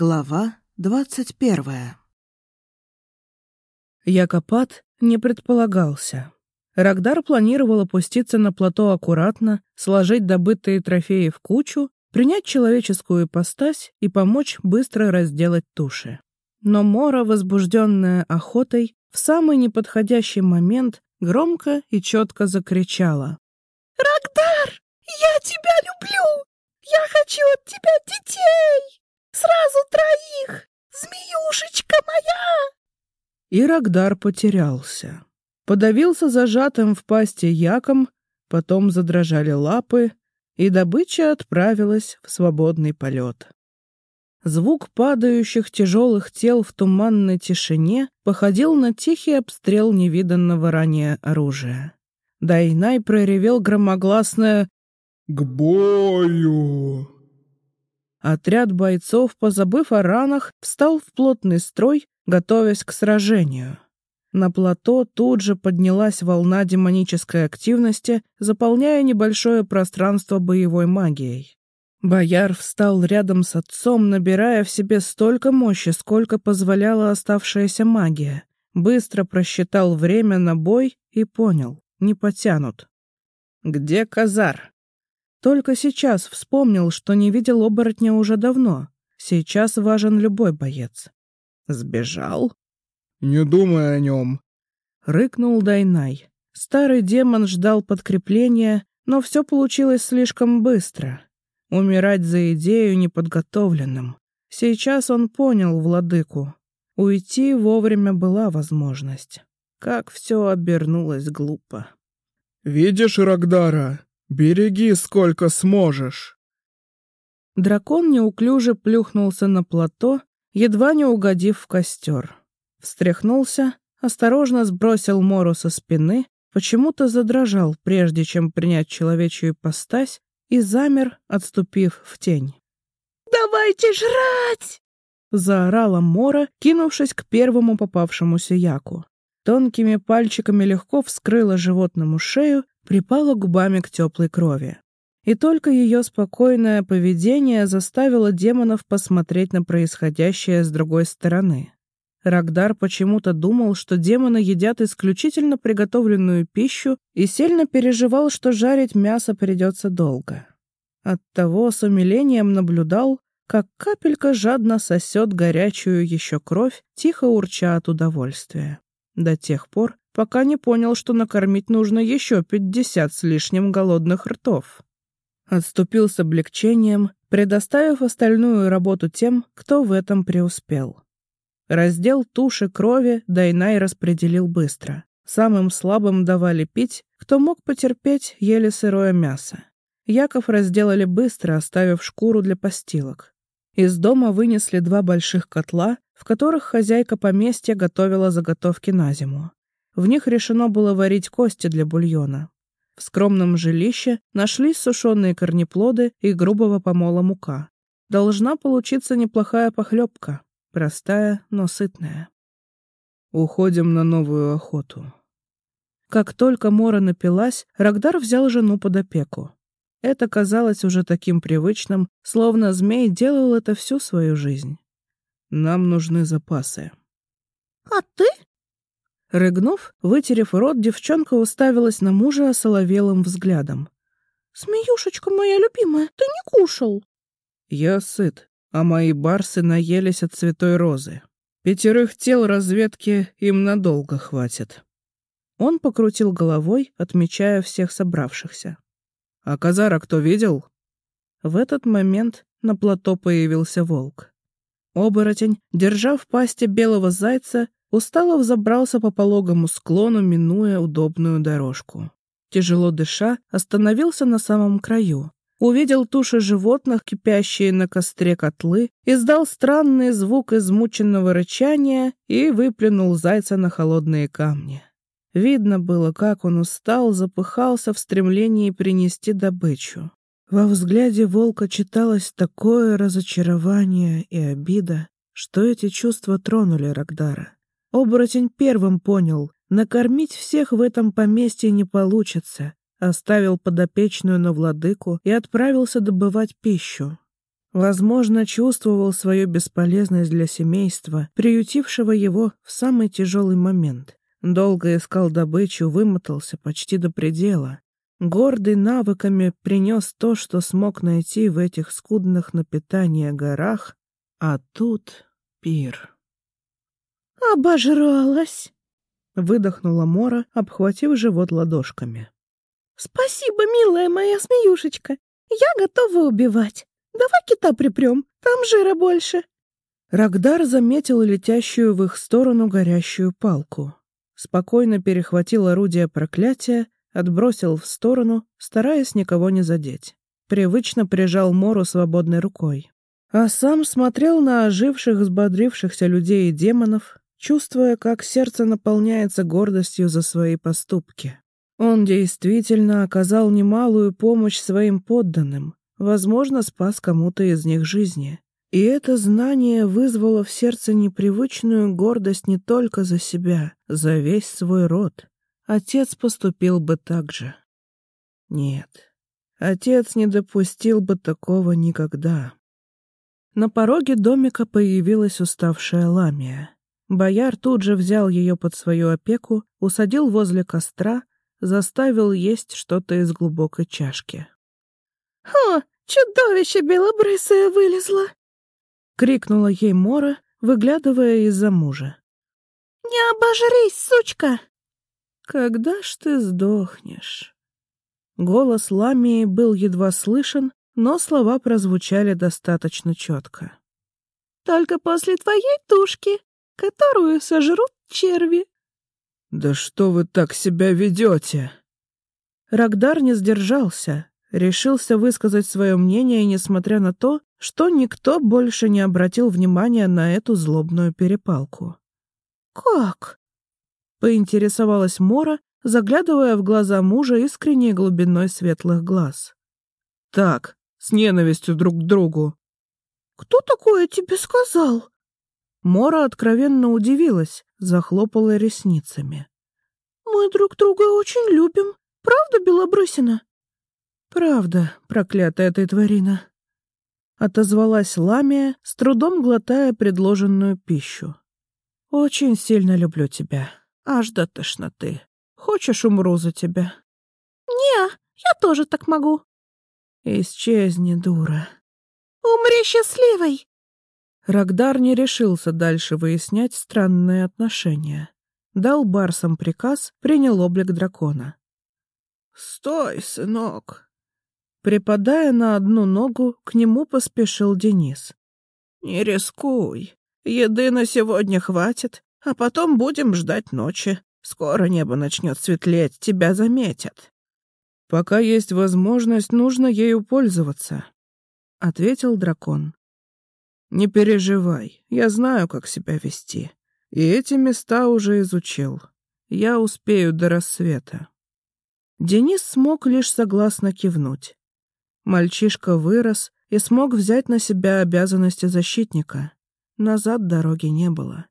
Глава двадцать первая Якопад не предполагался. Рагдар планировал опуститься на плато аккуратно, сложить добытые трофеи в кучу, принять человеческую ипостась и помочь быстро разделать туши. Но Мора, возбужденная охотой, в самый неподходящий момент громко и четко закричала. «Рагдар, я тебя люблю! Я хочу от тебя детей! Сразу троих! Змеюшечка моя!» И Рагдар потерялся. Подавился зажатым в пасти яком, потом задрожали лапы, и добыча отправилась в свободный полет. Звук падающих тяжелых тел в туманной тишине походил на тихий обстрел невиданного ранее оружия. Дайнай проревел громогласное «К бою!». Отряд бойцов, позабыв о ранах, встал в плотный строй, готовясь к сражению. На плато тут же поднялась волна демонической активности, заполняя небольшое пространство боевой магией. Бояр встал рядом с отцом, набирая в себе столько мощи, сколько позволяла оставшаяся магия. Быстро просчитал время на бой и понял — не потянут. «Где Казар?» Только сейчас вспомнил, что не видел оборотня уже давно. Сейчас важен любой боец. «Сбежал?» «Не думай о нем», — рыкнул Дайнай. Старый демон ждал подкрепления, но все получилось слишком быстро. Умирать за идею неподготовленным. Сейчас он понял владыку. Уйти вовремя была возможность. Как все обернулось глупо. «Видишь Рагдара? Береги, сколько сможешь!» Дракон неуклюже плюхнулся на плато, едва не угодив в костер. Встряхнулся, осторожно сбросил Мору со спины, почему-то задрожал, прежде чем принять человечью ипостась, и замер, отступив в тень. «Давайте жрать!» — заорала Мора, кинувшись к первому попавшемуся яку. Тонкими пальчиками легко вскрыла животному шею, припала губами к теплой крови. И только ее спокойное поведение заставило демонов посмотреть на происходящее с другой стороны. Рагдар почему-то думал, что демоны едят исключительно приготовленную пищу и сильно переживал, что жарить мясо придется долго. Оттого с умилением наблюдал, как капелька жадно сосет горячую еще кровь, тихо урча от удовольствия. До тех пор, пока не понял, что накормить нужно еще пятьдесят с лишним голодных ртов. Отступил с облегчением, предоставив остальную работу тем, кто в этом преуспел. Раздел туши крови Дайнай распределил быстро. Самым слабым давали пить, кто мог потерпеть еле сырое мясо. Яков разделали быстро, оставив шкуру для постилок. Из дома вынесли два больших котла, в которых хозяйка поместья готовила заготовки на зиму. В них решено было варить кости для бульона. В скромном жилище нашлись сушеные корнеплоды и грубого помола мука. Должна получиться неплохая похлебка. Простая, но сытная. Уходим на новую охоту. Как только Мора напилась, Рагдар взял жену под опеку. Это казалось уже таким привычным, словно змей делал это всю свою жизнь. Нам нужны запасы. «А ты?» Рыгнув, вытерев рот, девчонка уставилась на мужа осоловелым взглядом. «Змеюшечка моя любимая, ты не кушал?» «Я сыт а мои барсы наелись от святой розы. Пятерых тел разведки им надолго хватит. Он покрутил головой, отмечая всех собравшихся. «А Казара кто видел?» В этот момент на плато появился волк. Оборотень, держа в пасти белого зайца, устало взобрался по пологому склону, минуя удобную дорожку. Тяжело дыша, остановился на самом краю, увидел туши животных, кипящие на костре котлы, издал странный звук измученного рычания и выплюнул зайца на холодные камни. Видно было, как он устал, запыхался в стремлении принести добычу. Во взгляде волка читалось такое разочарование и обида, что эти чувства тронули Рагдара. Оборотень первым понял, накормить всех в этом поместье не получится, оставил подопечную на владыку и отправился добывать пищу. Возможно, чувствовал свою бесполезность для семейства, приютившего его в самый тяжелый момент. Долго искал добычу, вымотался почти до предела. Гордый навыками принес то, что смог найти в этих скудных на питание горах, а тут пир. «Обожралась!» — выдохнула Мора, обхватив живот ладошками. «Спасибо, милая моя смеюшечка! Я готова убивать! Давай кита припрем, там жира больше!» Рагдар заметил летящую в их сторону горящую палку. Спокойно перехватил орудие проклятия, отбросил в сторону, стараясь никого не задеть. Привычно прижал Мору свободной рукой. А сам смотрел на оживших, взбодрившихся людей и демонов, чувствуя, как сердце наполняется гордостью за свои поступки. Он действительно оказал немалую помощь своим подданным, возможно, спас кому-то из них жизни. И это знание вызвало в сердце непривычную гордость не только за себя, за весь свой род. Отец поступил бы так же. Нет, отец не допустил бы такого никогда. На пороге домика появилась уставшая ламия. Бояр тут же взял ее под свою опеку, усадил возле костра, заставил есть что-то из глубокой чашки. «О, чудовище белобрысое вылезло!» — крикнула ей Мора, выглядывая из-за мужа. «Не обожрись, сучка!» «Когда ж ты сдохнешь?» Голос Ламии был едва слышен, но слова прозвучали достаточно четко. «Только после твоей тушки!» Которую сожрут черви. «Да что вы так себя ведете?» Рагдар не сдержался, решился высказать свое мнение, несмотря на то, что никто больше не обратил внимания на эту злобную перепалку. «Как?» — поинтересовалась Мора, заглядывая в глаза мужа искренней глубиной светлых глаз. «Так, с ненавистью друг к другу». «Кто такое тебе сказал?» Мора откровенно удивилась, захлопала ресницами. «Мы друг друга очень любим. Правда, Белобрысина?» «Правда, проклятая ты тварина», — отозвалась Ламия, с трудом глотая предложенную пищу. «Очень сильно люблю тебя. Аж до тошноты. Хочешь, умру за тебя?» «Не, я тоже так могу». «Исчезни, дура». «Умри счастливой!» Рагдар не решился дальше выяснять странные отношения. Дал барсам приказ, принял облик дракона. «Стой, сынок!» Припадая на одну ногу, к нему поспешил Денис. «Не рискуй. Еды на сегодня хватит, а потом будем ждать ночи. Скоро небо начнет светлеть, тебя заметят». «Пока есть возможность, нужно ею пользоваться», — ответил дракон. «Не переживай, я знаю, как себя вести. И эти места уже изучил. Я успею до рассвета». Денис смог лишь согласно кивнуть. Мальчишка вырос и смог взять на себя обязанности защитника. Назад дороги не было.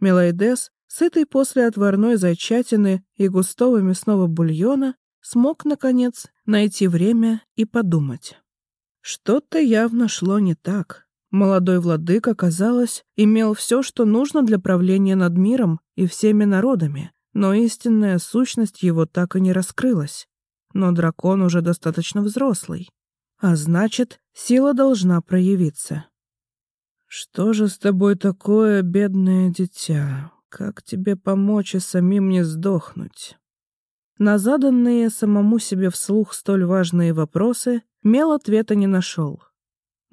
Мелайдес, сытый после отварной зайчатины и густого мясного бульона, смог, наконец, найти время и подумать. Что-то явно шло не так. Молодой владыка, казалось, имел все, что нужно для правления над миром и всеми народами, но истинная сущность его так и не раскрылась. Но дракон уже достаточно взрослый, а значит, сила должна проявиться. «Что же с тобой такое, бедное дитя? Как тебе помочь и самим не сдохнуть?» На заданные самому себе вслух столь важные вопросы Мел ответа не нашел.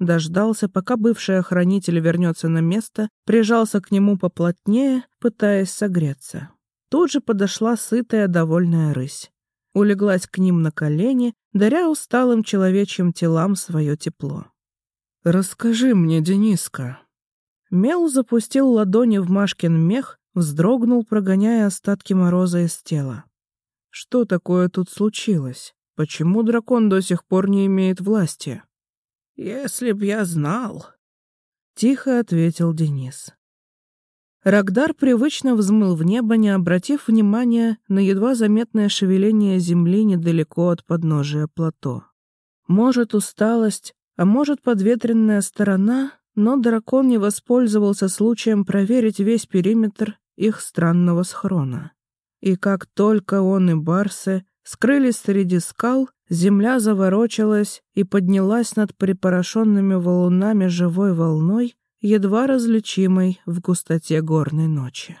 Дождался, пока бывший охранитель вернется на место, прижался к нему поплотнее, пытаясь согреться. Тут же подошла сытая, довольная рысь. Улеглась к ним на колени, даря усталым человечьим телам свое тепло. «Расскажи мне, Дениска». Мел запустил ладони в Машкин мех, вздрогнул, прогоняя остатки мороза из тела. «Что такое тут случилось? Почему дракон до сих пор не имеет власти?» «Если б я знал», — тихо ответил Денис. Рагдар привычно взмыл в небо, не обратив внимания на едва заметное шевеление земли недалеко от подножия плато. Может, усталость, а может, подветренная сторона, но дракон не воспользовался случаем проверить весь периметр их странного схрона. И как только он и Барсы скрылись среди скал, земля заворочилась и поднялась над припорошенными валунами живой волной, едва различимой в густоте горной ночи.